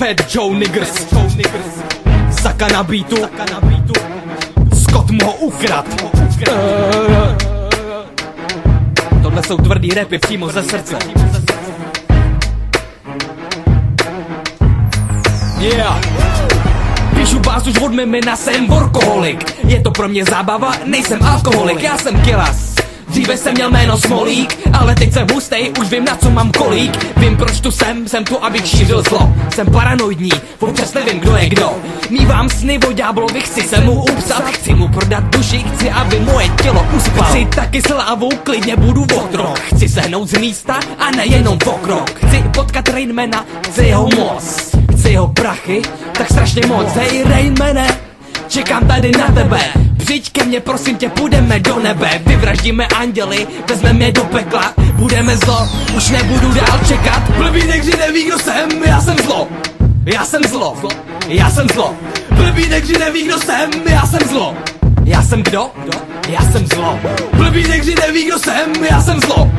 Fat Joe Niggers Saka na beatu. Scott mu ho ukrad Tohle jsou tvrdý repy přímo ze srdce. Yeah. Píšu bás už od mimina, jsem workoholik. Je to pro mě zábava, nejsem alkoholik, já jsem kilas Dříve jsem měl jméno Smolík, ale teď jsem hustej, už vím na co mám kolík. Vím proč tu jsem, jsem tu abych šířil zlo. Jsem paranoidní, občas nevím kdo je kdo. Mívám sny o ďáblovi, chci se mu upsat. Chci mu prodat duši, chci aby moje tělo uspal Chci taky slávu, klidně budu otrok. Chci sehnout z místa a nejenom pokrok. Chci potkat Rainmana, chci jeho moc. Chci jeho prachy, tak strašně moc. Hej Rainmane, čekám tady na tebe Přijď ke mně, prosím tě, půjdeme do nebe Vyvraždíme anděly, vezmeme je do pekla Budeme zlo, už nebudu dál čekat Blbý nekdy neví, kdo jsem, já jsem zlo Já jsem zlo, já jsem zlo Blbý nekdy neví, kdo jsem, já jsem zlo Já jsem kdo? Já jsem zlo Blbý nekdy neví, kdo jsem, já jsem zlo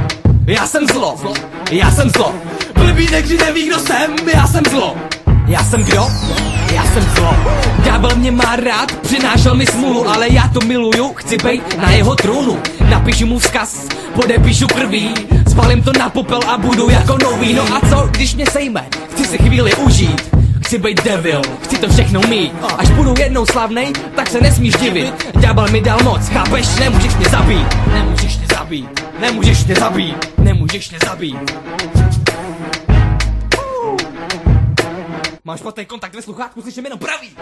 Já jsem zlo, já jsem zlo Blbý nekdy neví, kdo jsem, já jsem zlo já jsem kdo? Já jsem zlo. Ďábel mě má rád, přinášel mi smůlu Ale já to miluju, chci bejt na jeho trůnu. Napíšu mu vzkaz, podepíšu krví. Spalím to na popel a budu jako nový. No a co, když mě sejme? Chci si chvíli užít. Chci být devil, chci to všechno mít. Až budu jednou slavnej, tak se nesmíš divit. Ďábel mi dal moc, chápeš? Nemůžeš mě zabít. Nemůžeš mě zabít. Nemůžeš mě zabít. Nemůžeš mě zabít Máš špatný kontakt ve sluchátku, slyším jenom pravý.